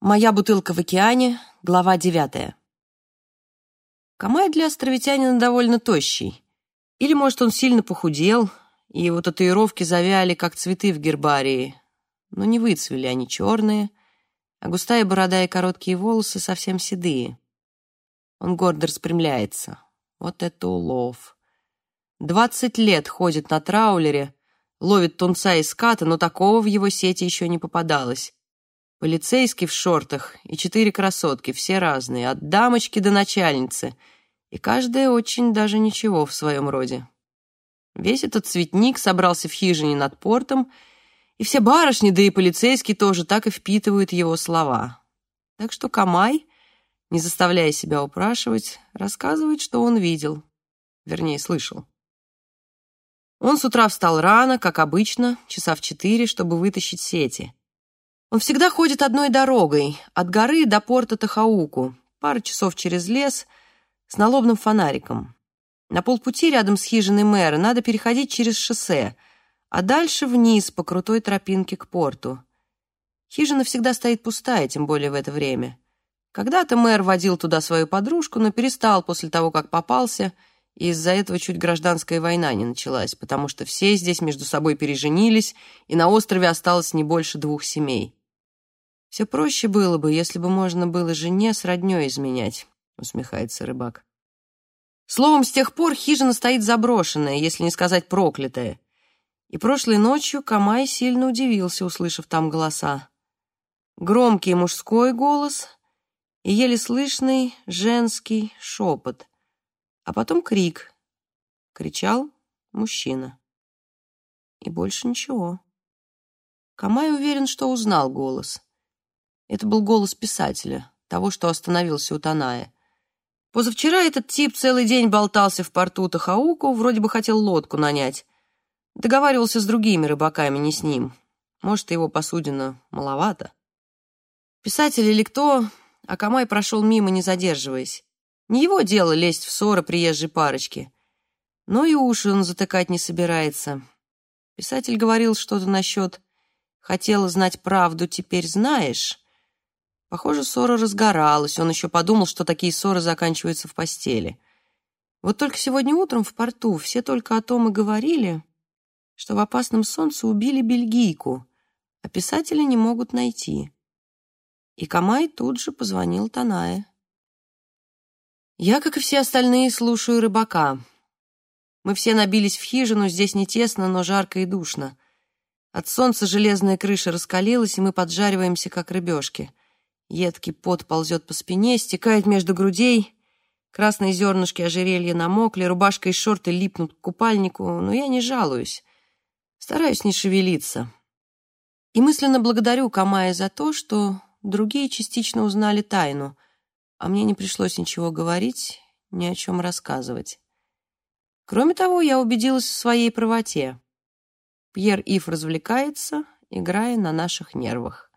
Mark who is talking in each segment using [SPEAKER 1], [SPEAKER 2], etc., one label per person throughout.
[SPEAKER 1] Моя бутылка в океане, глава девятая. Камай для островитянина довольно тощий. Или, может, он сильно похудел, и его татуировки завяли, как цветы в гербарии. Но не выцвели они черные, а густая борода и короткие волосы совсем седые. Он гордо распрямляется. Вот это улов. Двадцать лет ходит на траулере, ловит тунца и ската, но такого в его сети еще не попадалось. Полицейский в шортах и четыре красотки, все разные, от дамочки до начальницы, и каждая очень даже ничего в своем роде. Весь этот цветник собрался в хижине над портом, и все барышни, да и полицейские тоже так и впитывают его слова. Так что Камай, не заставляя себя упрашивать, рассказывает, что он видел, вернее, слышал. Он с утра встал рано, как обычно, часа в четыре, чтобы вытащить сети. Он всегда ходит одной дорогой, от горы до порта Тахауку, пару часов через лес, с налобным фонариком. На полпути рядом с хижиной мэра надо переходить через шоссе, а дальше вниз по крутой тропинке к порту. Хижина всегда стоит пустая, тем более в это время. Когда-то мэр водил туда свою подружку, но перестал после того, как попался, и из-за этого чуть гражданская война не началась, потому что все здесь между собой переженились, и на острове осталось не больше двух семей. «Все проще было бы, если бы можно было жене с роднёй изменять», — усмехается рыбак. Словом, с тех пор хижина стоит заброшенная, если не сказать проклятая. И прошлой ночью Камай сильно удивился, услышав там голоса. Громкий мужской голос и еле слышный женский шепот, а потом крик. Кричал мужчина. И больше ничего. Камай уверен, что узнал голос — это был голос писателя, того, что остановился у Таная. Позавчера этот тип целый день болтался в порту Тахауку, вроде бы хотел лодку нанять. Договаривался с другими рыбаками, не с ним. Может, его посудина маловато. Писатель или кто, Акамай прошел мимо, не задерживаясь. Не его дело лезть в ссоры приезжей парочки. Но и уши он затыкать не собирается. Писатель говорил что-то насчет «хотела знать правду, теперь знаешь», Похоже, ссора разгоралась. Он еще подумал, что такие ссоры заканчиваются в постели. Вот только сегодня утром в порту все только о том и говорили, что в опасном солнце убили бельгийку, а писателя не могут найти. И Камай тут же позвонил Танае. Я, как и все остальные, слушаю рыбака. Мы все набились в хижину, здесь не тесно, но жарко и душно. От солнца железная крыша раскалилась, и мы поджариваемся, как рыбешки. Едкий пот ползет по спине, стекает между грудей. Красные зернышки ожерелья намокли, рубашка и шорты липнут к купальнику, но я не жалуюсь. Стараюсь не шевелиться. И мысленно благодарю Камая за то, что другие частично узнали тайну, а мне не пришлось ничего говорить, ни о чем рассказывать. Кроме того, я убедилась в своей правоте. Пьер Ив развлекается, играя на наших нервах.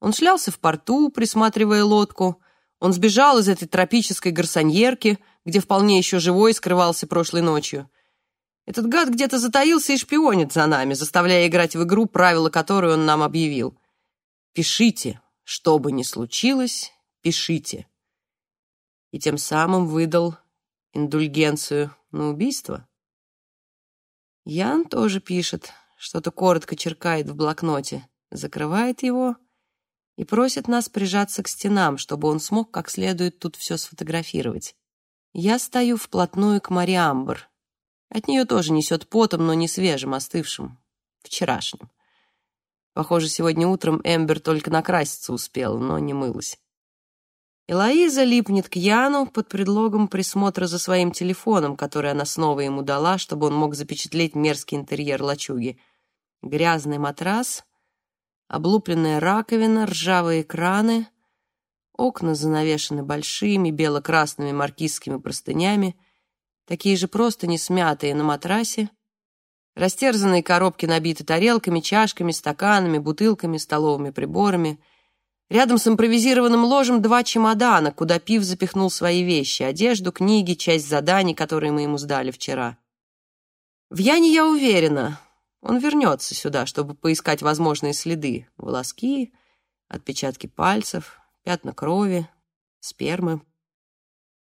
[SPEAKER 1] Он шлялся в порту, присматривая лодку. Он сбежал из этой тропической гарсоньерки, где вполне еще живой скрывался прошлой ночью. Этот гад где-то затаился и шпионит за нами, заставляя играть в игру, правила которой он нам объявил. «Пишите, что бы ни случилось, пишите». И тем самым выдал индульгенцию на убийство. Ян тоже пишет, что-то коротко черкает в блокноте, закрывает его — и просит нас прижаться к стенам, чтобы он смог как следует тут все сфотографировать. Я стою вплотную к Мариамбр. От нее тоже несет потом, но не свежим, остывшим, вчерашним. Похоже, сегодня утром Эмбер только накраситься успела, но не мылась. Элоиза липнет к Яну под предлогом присмотра за своим телефоном, который она снова ему дала, чтобы он мог запечатлеть мерзкий интерьер лачуги. Грязный матрас, облупленная раковина, ржавые краны, окна занавешены большими бело-красными маркизскими простынями, такие же просто не смятые на матрасе, растерзанные коробки набиты тарелками, чашками, стаканами, бутылками, столовыми приборами. Рядом с импровизированным ложем два чемодана, куда Пив запихнул свои вещи, одежду, книги, часть заданий, которые мы ему сдали вчера. В Яне я уверена, он вернется сюда, чтобы поискать возможные следы, волоски, Отпечатки пальцев, пятна крови, спермы.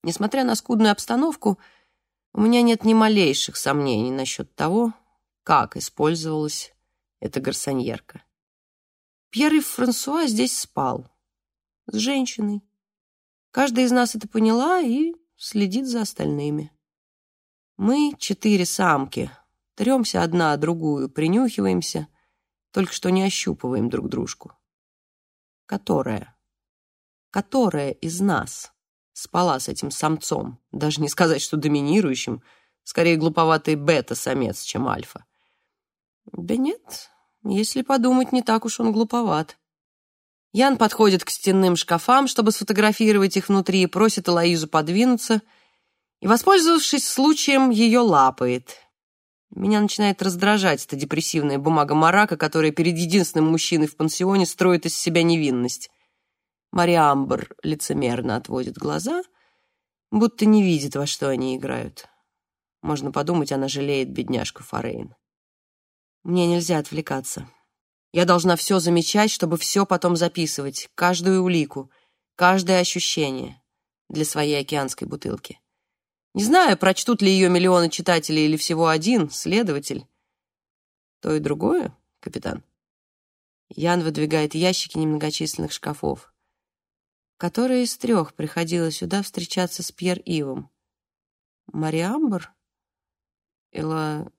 [SPEAKER 1] Несмотря на скудную обстановку, у меня нет ни малейших сомнений насчет того, как использовалась эта гарсоньерка. Пьер и Франсуа здесь спал. С женщиной. Каждая из нас это поняла и следит за остальными. Мы четыре самки, тремся одна о другую, принюхиваемся, только что не ощупываем друг дружку. Которая? Которая из нас спала с этим самцом? Даже не сказать, что доминирующим, скорее глуповатый бета-самец, чем альфа. Да нет, если подумать, не так уж он глуповат. Ян подходит к стенным шкафам, чтобы сфотографировать их внутри, и просит Элоизу подвинуться, и, воспользовавшись случаем, ее лапает. Меня начинает раздражать эта депрессивная бумага Марака, которая перед единственным мужчиной в пансионе строит из себя невинность. Мария Амбер лицемерно отводит глаза, будто не видит, во что они играют. Можно подумать, она жалеет бедняжку Форейн. Мне нельзя отвлекаться. Я должна все замечать, чтобы все потом записывать, каждую улику, каждое ощущение для своей океанской бутылки. Не знаю, прочтут ли ее миллионы читателей или всего один, следователь. То и другое, капитан. Ян выдвигает ящики немногочисленных шкафов. Которая из трех приходила сюда встречаться с Пьер Ивом? Мариамбр? Или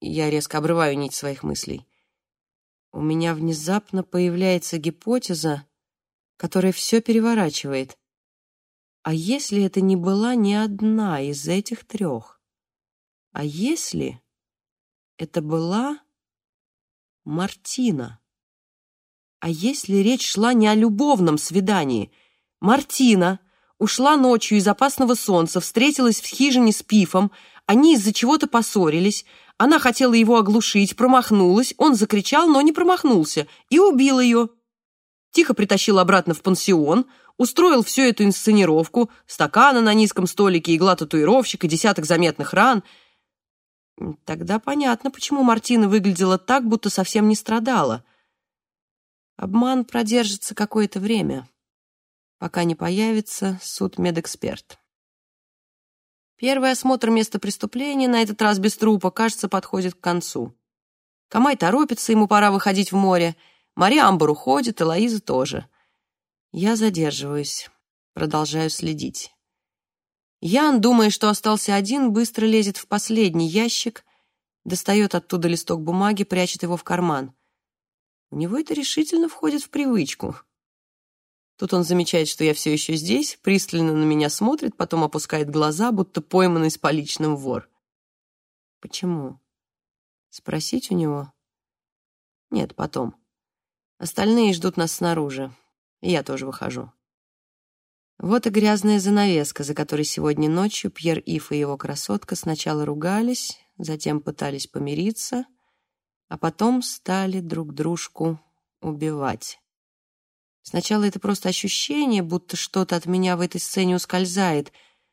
[SPEAKER 1] я резко обрываю нить своих мыслей. У меня внезапно появляется гипотеза, которая все переворачивает. А если это не была ни одна из этих трех? А если это была Мартина? А если речь шла не о любовном свидании? Мартина ушла ночью из опасного солнца, встретилась в хижине с Пифом, они из-за чего-то поссорились, она хотела его оглушить, промахнулась, он закричал, но не промахнулся, и убил ее. Тихо притащил обратно в пансион, устроил всю эту инсценировку, стаканы на низком столике, игла татуировщика, десяток заметных ран. Тогда понятно, почему Мартина выглядела так, будто совсем не страдала. Обман продержится какое-то время, пока не появится судмедэксперт. Первый осмотр места преступления, на этот раз без трупа, кажется, подходит к концу. Камай торопится, ему пора выходить в море. Мария Амбар уходит, и Лоиза тоже. Я задерживаюсь, продолжаю следить. Ян, думая, что остался один, быстро лезет в последний ящик, достает оттуда листок бумаги, прячет его в карман. У него это решительно входит в привычку. Тут он замечает, что я все еще здесь, пристально на меня смотрит, потом опускает глаза, будто пойманный с поличным вор. Почему? Спросить у него? Нет, потом. Остальные ждут нас снаружи. И я тоже выхожу. Вот и грязная занавеска, за которой сегодня ночью Пьер Иф и его красотка сначала ругались, затем пытались помириться, а потом стали друг дружку убивать. Сначала это просто ощущение, будто что-то от меня в этой сцене ускользает,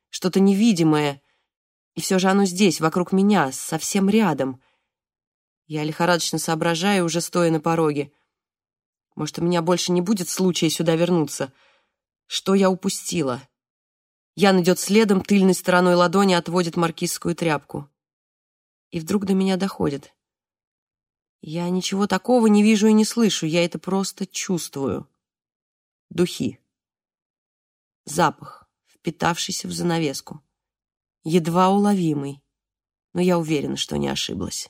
[SPEAKER 1] что-то невидимое. И все же оно здесь, вокруг меня, совсем рядом. Я лихорадочно соображаю, уже стоя на пороге. Может, у меня больше не будет случая сюда вернуться. Что я упустила? Ян идет следом, тыльной стороной ладони отводит маркизскую тряпку. И вдруг до меня доходит. Я ничего такого не вижу и не слышу, я это просто чувствую. Духи. Запах, впитавшийся в занавеску. Едва уловимый, но я уверена, что не ошиблась.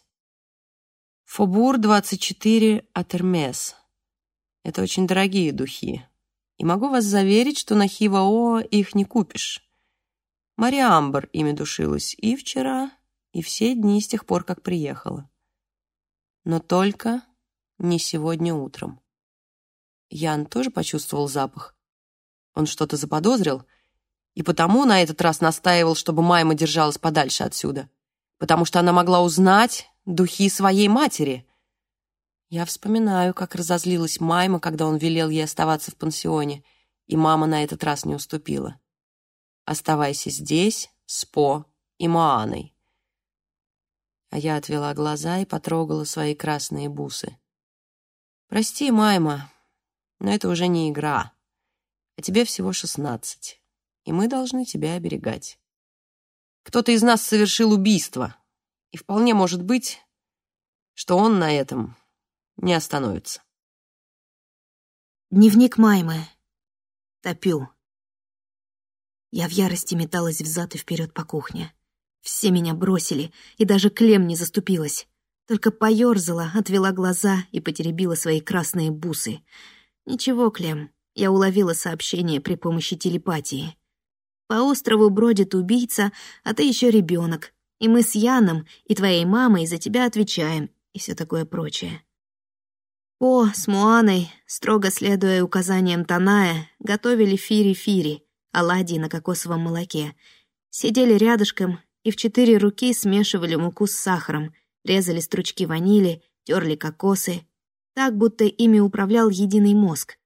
[SPEAKER 1] Фобур 24 от Эрмес. Это очень дорогие духи. И могу вас заверить, что на Хивао их не купишь. Мария Амбер ими душилась и вчера, и все дни с тех пор, как приехала. Но только не сегодня утром. Ян тоже почувствовал запах. Он что-то заподозрил, и потому на этот раз настаивал, чтобы Майма держалась подальше отсюда, потому что она могла узнать духи своей матери. Я вспоминаю, как разозлилась Майма, когда он велел ей оставаться в пансионе, и мама на этот раз не уступила. «Оставайся здесь с По и Моаной». А я отвела глаза и потрогала свои красные бусы. «Прости, Майма, Но это уже не игра. А тебе всего шестнадцать, и мы должны тебя оберегать. Кто-то из нас совершил убийство, и вполне может быть, что он на этом не остановится.
[SPEAKER 2] Дневник Маймы. Топю. Я в ярости металась взад и вперед по кухне. Все меня бросили, и даже Клем не заступилась. Только поёрзала, отвела глаза и потеребила свои красные бусы. «Ничего, Клем, я уловила сообщение при помощи телепатии. По острову бродит убийца, а ты еще ребенок, и мы с Яном и твоей мамой за тебя отвечаем, и все такое прочее». По с Муаной, строго следуя указаниям Таная, готовили фири-фири, оладьи на кокосовом молоке. Сидели рядышком и в четыре руки смешивали муку с сахаром, резали стручки ванили, терли кокосы, так, будто ими управлял единый мозг.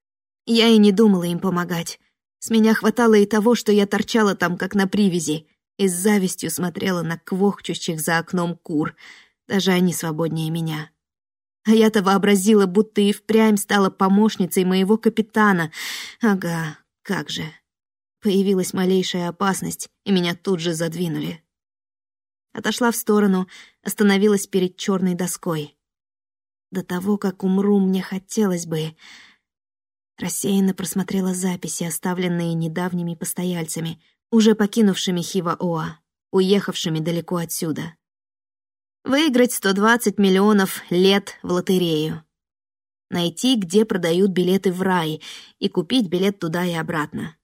[SPEAKER 2] Я и не думала им помогать. С меня хватало и того, что я торчала там, как на привязи, и с завистью смотрела на квохчущих за окном кур. Даже они свободнее меня. А я-то вообразила, будто и впрямь стала помощницей моего капитана. Ага, как же. Появилась малейшая опасность, и меня тут же задвинули. Отошла в сторону, остановилась перед черной доской. До того, как умру, мне хотелось бы... Рассеянно просмотрела записи, оставленные недавними постояльцами, уже покинувшими Хива-Оа, уехавшими далеко отсюда. Выиграть 120 миллионов лет в лотерею. Найти, где продают билеты в рай, и купить билет туда и обратно.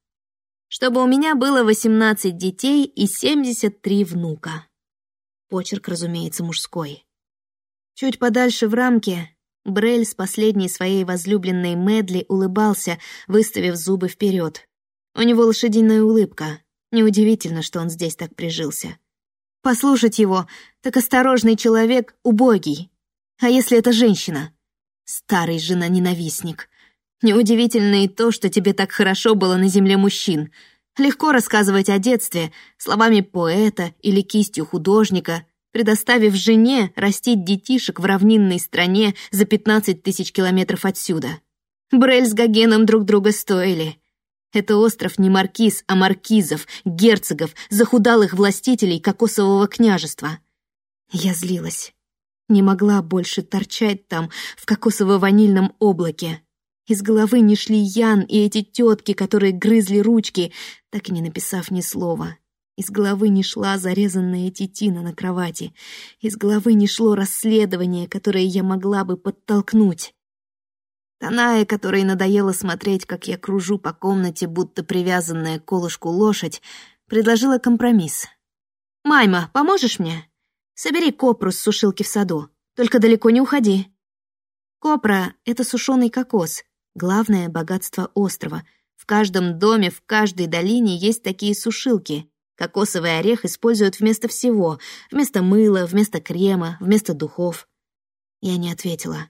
[SPEAKER 2] Чтобы у меня было 18 детей и 73 внука. Почерк, разумеется, мужской. Чуть подальше в рамке Брель с последней своей возлюбленной Медли улыбался, выставив зубы вперед. У него лошадиная улыбка. Неудивительно, что он здесь так прижился. Послушать его, так осторожный человек убогий. А если это женщина? Старый жена-ненавистник. Неудивительно и то, что тебе так хорошо было на земле мужчин. Легко рассказывать о детстве словами поэта или кистью художника, предоставив жене растить детишек в равнинной стране за 15 тысяч километров отсюда. Брель с Гогеном друг друга стоили. Это остров не маркиз, а маркизов, герцогов, захудалых властителей кокосового княжества. Я злилась. Не могла больше торчать там, в кокосово-ванильном облаке. Из головы не шли Ян и эти тетки, которые грызли ручки, так и не написав ни слова. Из головы не шла зарезанная тетина на кровати. Из головы не шло расследование, которое я могла бы подтолкнуть. Таная, которой надоело смотреть, как я кружу по комнате, будто привязанная к колышку лошадь, предложила компромисс. «Майма, поможешь мне? Собери копру с сушилки в саду, только далеко не уходи». Копра — это сушеный кокос, главное богатство острова. В каждом доме, в каждой долине есть такие сушилки. Кокосовый орех используют вместо всего, вместо мыла, вместо крема, вместо духов. Я не ответила.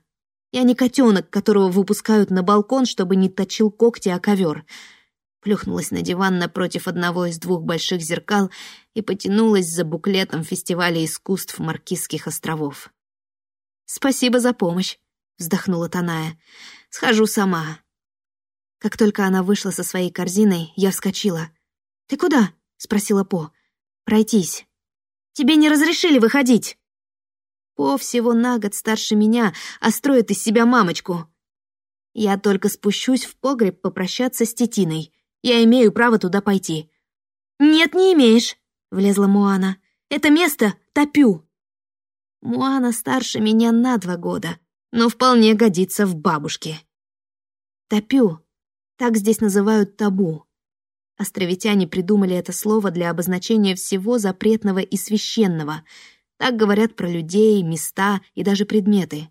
[SPEAKER 2] Я не котенок, которого выпускают на балкон, чтобы не точил когти о ковер. Плюхнулась на диван напротив одного из двух больших зеркал и потянулась за буклетом фестиваля искусств Маркизских островов. «Спасибо за помощь», — вздохнула Таная. «Схожу сама». Как только она вышла со своей корзиной, я вскочила. «Ты куда?» — спросила По. «Пройтись». «Тебе не разрешили выходить». По всего на год старше меня, а строит из себя мамочку. Я только спущусь в погреб попрощаться с Тетиной. Я имею право туда пойти. «Нет, не имеешь», — влезла Муана. «Это место топю». Муана старше меня на два года, но вполне годится в бабушке. Топю. Так здесь называют табу. Островитяне придумали это слово для обозначения всего запретного и священного — так говорят про людей, места и даже предметы.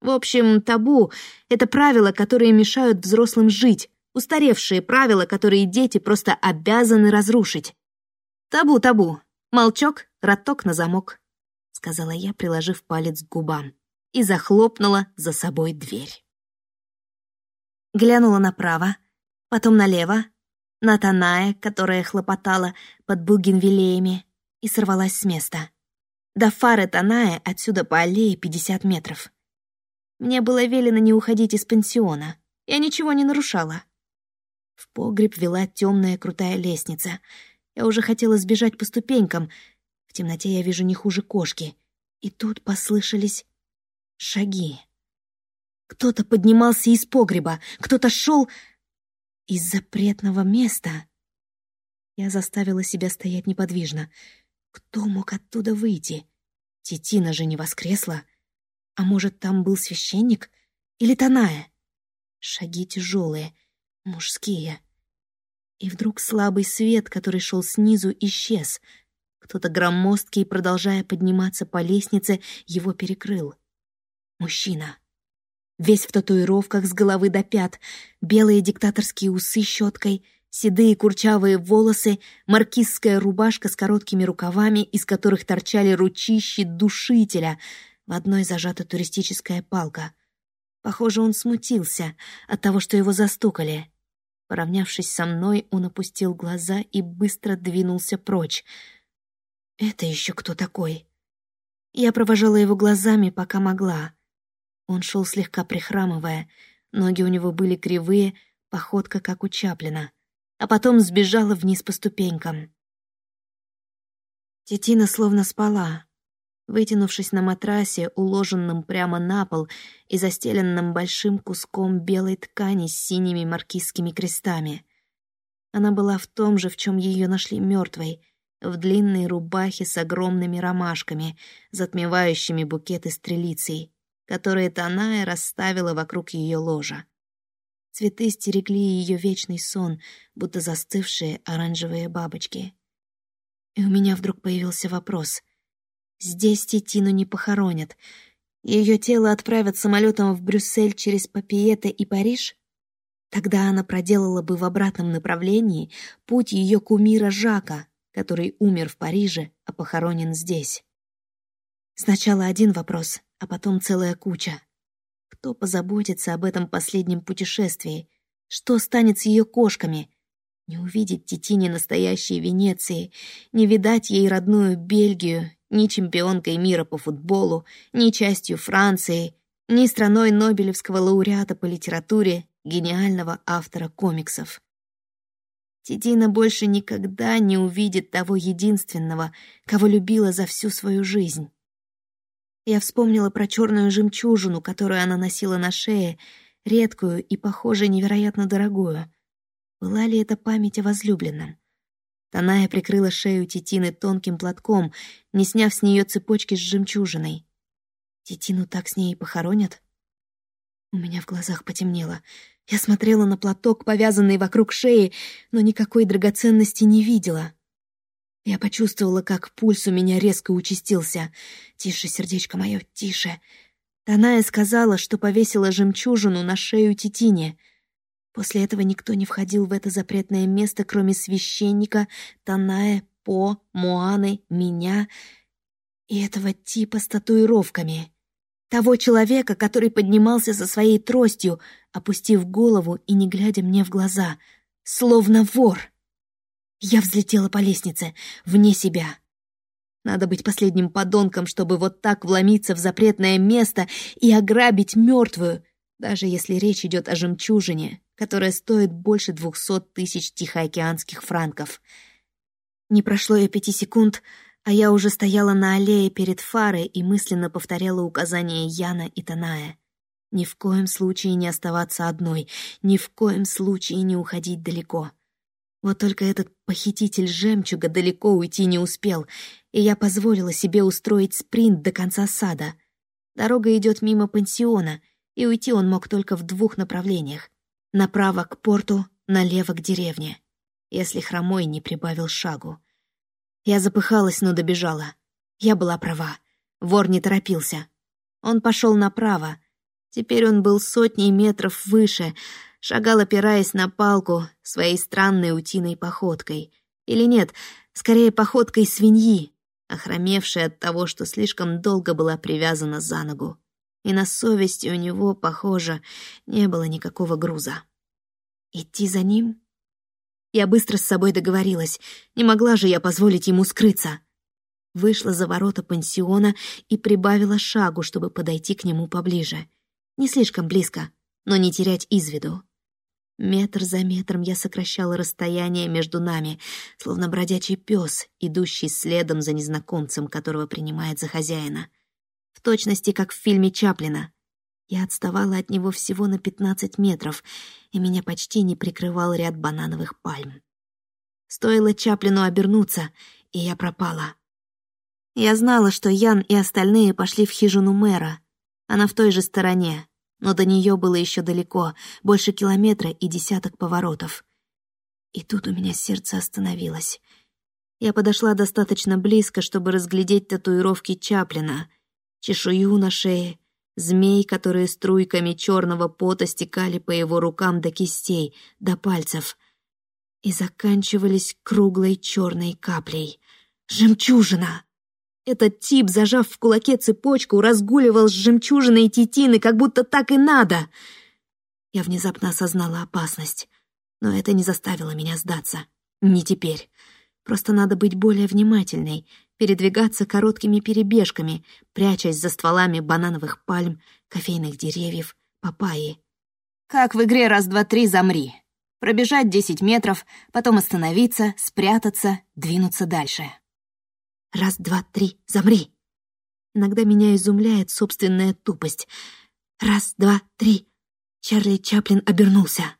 [SPEAKER 2] В общем, табу — это правила, которые мешают взрослым жить, устаревшие правила, которые дети просто обязаны разрушить. «Табу, табу. Молчок, роток на замок», — сказала я, приложив палец к губам, и захлопнула за собой дверь. Глянула направо, потом налево, на Таная, которая хлопотала под бугенвиллеями, и сорвалась с места. До фары Таная отсюда по аллее 50 метров. Мне было велено не уходить из пансиона. Я ничего не нарушала. В погреб вела темная крутая лестница. Я уже хотела сбежать по ступенькам. В темноте я вижу не хуже кошки. И тут послышались шаги. Кто-то поднимался из погреба, кто-то шел из запретного места. Я заставила себя стоять неподвижно. Кто мог оттуда выйти? Тетина же не воскресла. А может, там был священник? Или Таная? Шаги тяжелые, мужские. И вдруг слабый свет, который шел снизу, исчез. Кто-то громоздкий, продолжая подниматься по лестнице, его перекрыл. Мужчина. Весь в татуировках с головы до пят, белые диктаторские усы щеткой, седые курчавые волосы, маркизская рубашка с короткими рукавами, из которых торчали ручищи душителя, в одной зажата туристическая палка. Похоже, он смутился от того, что его застукали. Поравнявшись со мной, он опустил глаза и быстро двинулся прочь. «Это еще кто такой?» Я провожала его глазами, пока могла. Он шел слегка прихрамывая, ноги у него были кривые, походка как у Чаплина, а потом сбежала вниз по ступенькам. Тетина словно спала, вытянувшись на матрасе, уложенном прямо на пол и застеленном большим куском белой ткани с синими маркизскими крестами. Она была в том же, в чем ее нашли мертвой, в длинной рубахе с огромными ромашками, затмевающими букеты стрелицей которые Таная расставила вокруг ее ложа. Цветы стерегли ее вечный сон, будто застывшие оранжевые бабочки. И у меня вдруг появился вопрос. Здесь Титину не похоронят. Ее тело отправят самолетом в Брюссель через Папиета и Париж? Тогда она проделала бы в обратном направлении путь ее кумира Жака, который умер в Париже, а похоронен здесь. Сначала один вопрос, а потом целая куча. Кто позаботится об этом последнем путешествии? Что станет с ее кошками? Не увидеть Титине настоящей Венеции, не видать ей родную Бельгию, ни чемпионкой мира по футболу, ни частью Франции, ни страной Нобелевского лауреата по литературе, гениального автора комиксов. Титина больше никогда не увидит того единственного, кого любила за всю свою жизнь. Я вспомнила про черную жемчужину, которую она носила на шее, редкую и, похоже, невероятно дорогую. Была ли это память о возлюбленном? Таная прикрыла шею Титины тонким платком, не сняв с нее цепочки с жемчужиной. Титину так с ней и похоронят? У меня в глазах потемнело. Я смотрела на платок, повязанный вокруг шеи, но никакой драгоценности не видела. Я почувствовала, как пульс у меня резко участился. «Тише, сердечко мое, тише!» Таная сказала, что повесила жемчужину на шею Титине. После этого никто не входил в это запретное место, кроме священника, Таная, По, Моаны, меня и этого типа с татуировками. Того человека, который поднимался со своей тростью, опустив голову и не глядя мне в глаза, словно вор. Я взлетела по лестнице, вне себя. Надо быть последним подонком, чтобы вот так вломиться в запретное место и ограбить мертвую, даже если речь идет о жемчужине, которая стоит больше двухсот тысяч тихоокеанских франков. Не прошло и пяти секунд, а я уже стояла на аллее перед фарой и мысленно повторяла указания Яна и Таная. Ни в коем случае не оставаться одной, ни в коем случае не уходить далеко. Вот только этот похититель жемчуга далеко уйти не успел, и я позволила себе устроить спринт до конца сада. Дорога идет мимо пансиона, и уйти он мог только в двух направлениях. Направо к порту, налево к деревне, если хромой не прибавил шагу. Я запыхалась, но добежала. Я была права. Вор не торопился. Он пошел направо. Теперь он был сотней метров выше, шагал, опираясь на палку, своей странной утиной походкой. Или нет, скорее походкой свиньи, охромевшей от того, что слишком долго была привязана за ногу. И на совести у него, похоже, не было никакого груза. Идти за ним? Я быстро с собой договорилась. Не могла же я позволить ему скрыться. Вышла за ворота пансиона и прибавила шагу, чтобы подойти к нему поближе. Не слишком близко, но не терять из виду. Метр за метром я сокращала расстояние между нами, словно бродячий пес, идущий следом за незнакомцем, которого принимает за хозяина. В точности, как в фильме Чаплина. Я отставала от него всего на 15 метров, и меня почти не прикрывал ряд банановых пальм. Стоило Чаплину обернуться, и я пропала. Я знала, что Ян и остальные пошли в хижину мэра. Она в той же стороне, но до нее было еще далеко, больше километра и десяток поворотов. И тут у меня сердце остановилось. Я подошла достаточно близко, чтобы разглядеть татуировки Чаплина, чешую на шее, змей, которые струйками черного пота стекали по его рукам до кистей, до пальцев, и заканчивались круглой черной каплей. Жемчужина! Этот тип, зажав в кулаке цепочку, разгуливал с жемчужиной тетины, как будто так и надо. Я внезапно осознала опасность, но это не заставило меня сдаться. Не теперь. Просто надо быть более внимательной, передвигаться короткими перебежками, прячась за стволами банановых пальм, кофейных деревьев, папайи. Как в игре «Раз-два-три, замри». Пробежать десять метров, потом остановиться, спрятаться, двинуться дальше. Раз, два, три, замри. Иногда меня изумляет собственная тупость. Раз, два, три. Чарли Чаплин обернулся.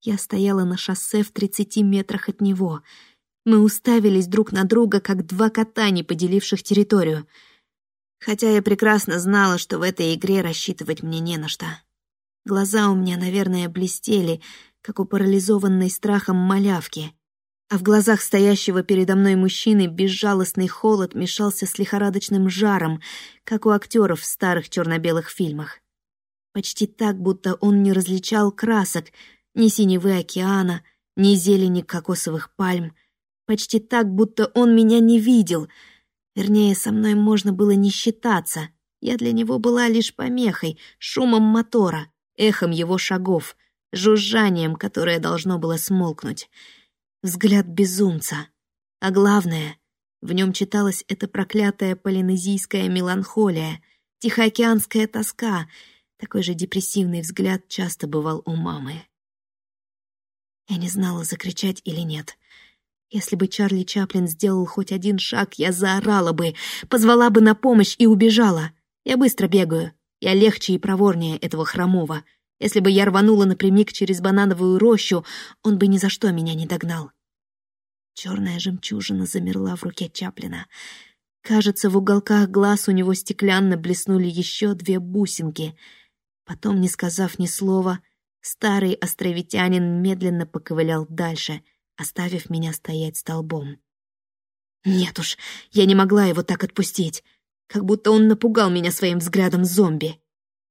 [SPEAKER 2] Я стояла на шоссе в тридцати метрах от него. Мы уставились друг на друга, как два кота, не поделивших территорию. Хотя я прекрасно знала, что в этой игре рассчитывать мне не на что. Глаза у меня, наверное, блестели, как у парализованной страхом малявки а в глазах стоящего передо мной мужчины безжалостный холод мешался с лихорадочным жаром, как у актеров в старых черно-белых фильмах. Почти так, будто он не различал красок, ни синевы океана, ни зелени кокосовых пальм. Почти так, будто он меня не видел. Вернее, со мной можно было не считаться. Я для него была лишь помехой, шумом мотора, эхом его шагов, жужжанием, которое должно было смолкнуть взгляд безумца. А главное, в нем читалась эта проклятая полинезийская меланхолия, тихоокеанская тоска. Такой же депрессивный взгляд часто бывал у мамы. Я не знала, закричать или нет. Если бы Чарли Чаплин сделал хоть один шаг, я заорала бы, позвала бы на помощь и убежала. Я быстро бегаю. Я легче и проворнее этого хромого — если бы я рванула напрямик через банановую рощу, он бы ни за что меня не догнал. Черная жемчужина замерла в руке Чаплина. Кажется, в уголках глаз у него стеклянно блеснули еще две бусинки. Потом, не сказав ни слова, старый островитянин медленно поковылял дальше, оставив меня стоять столбом. Нет уж, я не могла его так отпустить, как будто он напугал меня своим взглядом зомби.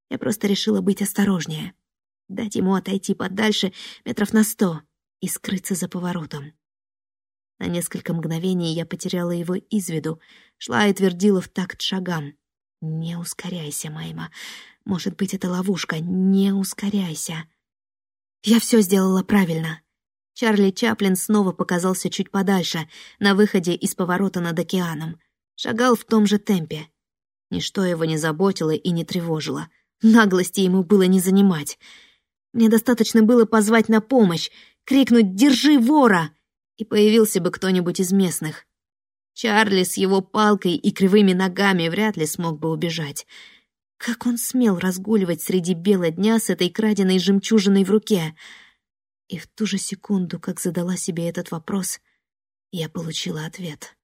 [SPEAKER 2] Я просто решила быть осторожнее. Дать ему отойти подальше метров на сто и скрыться за поворотом. На несколько мгновений я потеряла его из виду, шла и твердила в такт шагам. «Не ускоряйся, Майма. Может быть, это ловушка. Не ускоряйся». Я все сделала правильно. Чарли Чаплин снова показался чуть подальше, на выходе из поворота над океаном. Шагал в том же темпе. Ничто его не заботило и не тревожило. Наглости ему было не занимать. Мне достаточно было позвать на помощь, крикнуть «Держи вора!» И появился бы кто-нибудь из местных. Чарли с его палкой и кривыми ногами вряд ли смог бы убежать. Как он смел разгуливать среди бела дня с этой краденой жемчужиной в руке? И в ту же секунду, как задала себе этот вопрос, я получила ответ.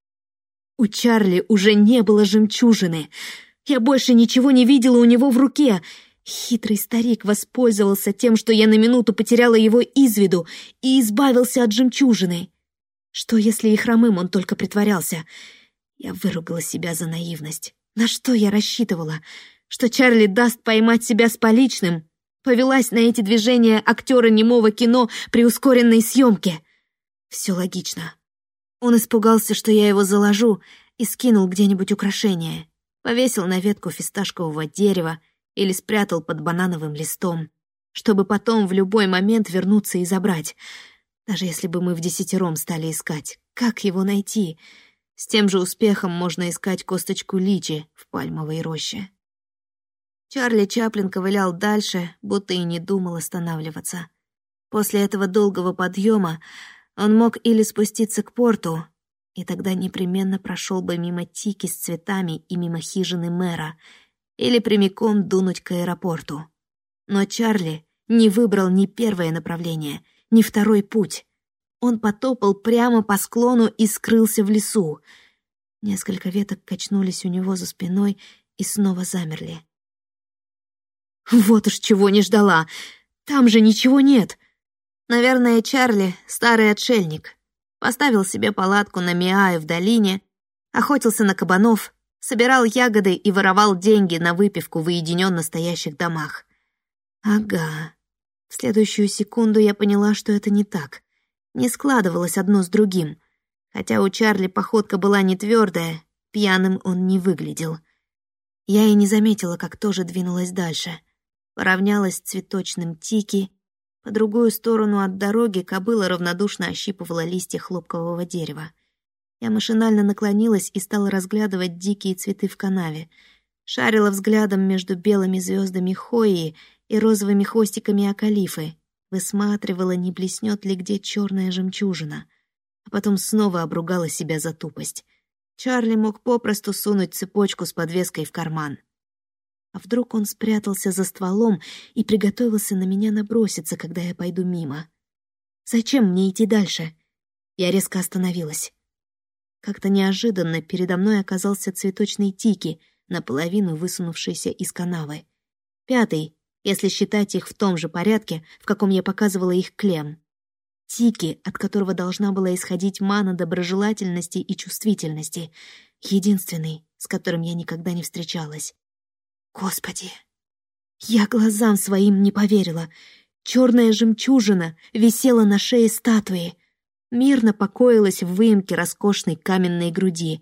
[SPEAKER 2] У Чарли уже не было жемчужины — я больше ничего не видела у него в руке. Хитрый старик воспользовался тем, что я на минуту потеряла его из виду и избавился от жемчужины. Что, если и хромым он только притворялся? Я выругала себя за наивность. На что я рассчитывала? Что Чарли даст поймать себя с поличным? Повелась на эти движения актера немого кино при ускоренной съемке. Все логично. Он испугался, что я его заложу, и скинул где-нибудь украшение повесил на ветку фисташкового дерева или спрятал под банановым листом, чтобы потом в любой момент вернуться и забрать. Даже если бы мы в десятером стали искать, как его найти? С тем же успехом можно искать косточку личи в пальмовой роще. Чарли Чаплин ковылял дальше, будто и не думал останавливаться. После этого долгого подъема он мог или спуститься к порту, и тогда непременно прошел бы мимо тики с цветами и мимо хижины мэра, или прямиком дунуть к аэропорту. Но Чарли не выбрал ни первое направление, ни второй путь. Он потопал прямо по склону и скрылся в лесу. Несколько веток качнулись у него за спиной и снова замерли. Вот уж чего не ждала. Там же ничего нет. Наверное, Чарли — старый отшельник. Поставил себе палатку на Миае в долине, охотился на кабанов, собирал ягоды и воровал деньги на выпивку в уединенно стоящих домах. Ага. Следующую секунду я поняла, что это не так. Не складывалось одно с другим. Хотя у Чарли походка была не твердая, пьяным он не выглядел. Я и не заметила, как тоже двинулась дальше — поравнялась с цветочным тики. По другую сторону от дороги кобыла равнодушно ощипывала листья хлопкового дерева. Я машинально наклонилась и стала разглядывать дикие цветы в канаве. Шарила взглядом между белыми звездами хои и розовыми хвостиками акалифы. Высматривала, не блеснет ли где черная жемчужина. А потом снова обругала себя за тупость. Чарли мог попросту сунуть цепочку с подвеской в карман. А вдруг он спрятался за стволом и приготовился на меня наброситься, когда я пойду мимо? Зачем мне идти дальше? Я резко остановилась. Как-то неожиданно передо мной оказался цветочный тики, наполовину высунувшийся из канавы. Пятый, если считать их в том же порядке, в каком я показывала их Клем. Тики, от которого должна была исходить мана доброжелательности и чувствительности. Единственный, с которым я никогда не встречалась. Господи! Я глазам своим не поверила. Черная жемчужина висела на шее статуи. Мирно покоилась в выемке роскошной каменной груди.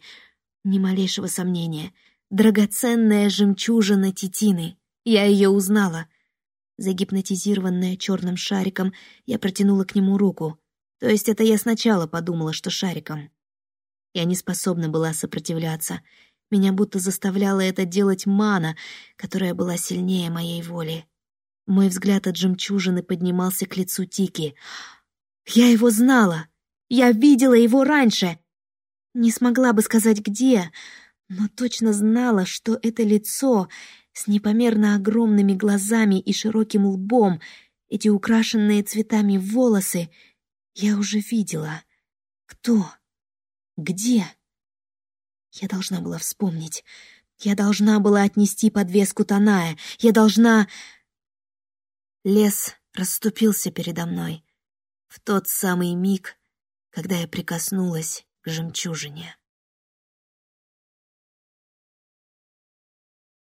[SPEAKER 2] Ни малейшего сомнения. Драгоценная жемчужина Титины. Я ее узнала. Загипнотизированная черным шариком, я протянула к нему руку. То есть это я сначала подумала, что шариком. Я не способна была сопротивляться — меня будто заставляла это делать мана, которая была сильнее моей воли. Мой взгляд от жемчужины поднимался к лицу Тики. Я его знала. Я видела его раньше. Не смогла бы сказать, где, но точно знала, что это лицо с непомерно огромными глазами и широким лбом, эти украшенные цветами волосы, я уже видела. Кто? Где? Я должна была вспомнить. Я должна была отнести подвеску Таная. Я должна... Лес расступился передо мной в тот самый миг, когда я прикоснулась к жемчужине.